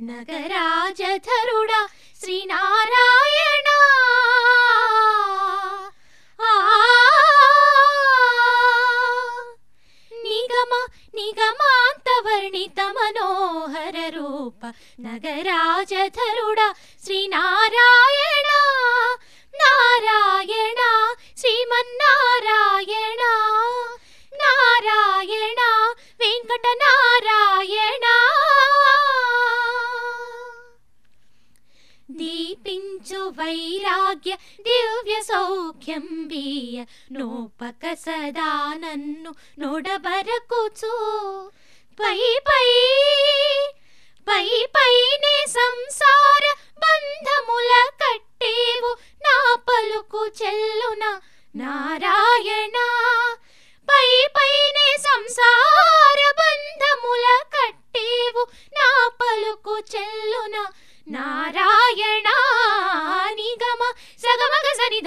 नगराजधरुडा श्रीनारायणा। निगम निगमान्तवर्णितमनोहररूप नगराजधरुडा श्रीनारायणा। नारायण। వైరాగ్య దివ్య సౌఖ్యం బియ్య నోపక సదా నన్ను నొడబరకుచు. పై పై పై పైనే సంసార బంధముల కట్టేవు. నా పలుకు చెల్లున నారాయణ. పై పైనే సంసార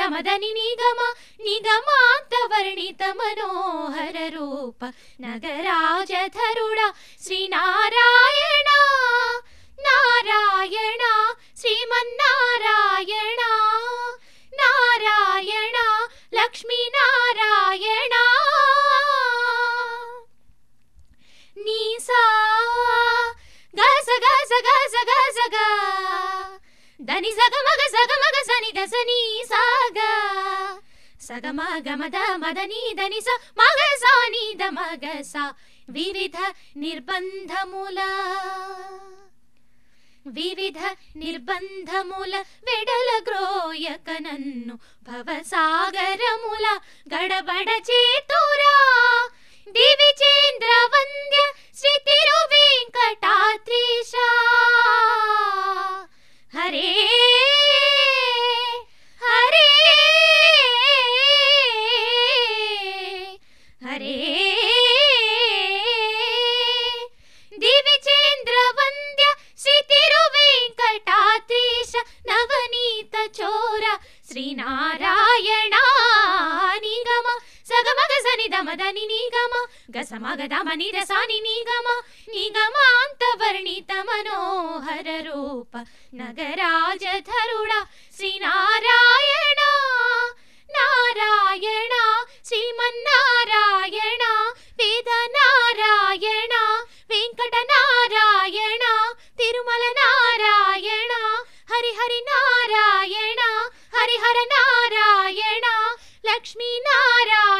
సగమగ సనిధ మదని నిగమ నిగమాంత వర్ణిత మనోహర రూప నగరాజధరుడా శ్రీనారాయణ దని సగమగ సగమగ సని దసని సాగా సాగ సగ మగ దని స మగ సాని నీ ద మగ సా. వివిధ నిర్బంధముల. వివిధ నిర్బంధముల వెడల గ్రోయక నన్ను భవసాగరముల గడబడ చేత శ్రీనారాయణ నిగమ సగమగ సని దమదని నిగమ గసమగ దమని దసాని నిగమ నిగమాంత వర్ణిత మనోహర రూప నగరాజ ధరుడ శ్రీనారాయణ నారాయణ శ్రీమన్నారాయణ వేద నారాయణ వెంకట నారాయణ తిరుమల నారాయణ హరిహరి నారాయణ ಹರಿಹರ ನಾರಾಯಣ ಲಕ್ಷ್ಮೀ ನಾರಾಯಣ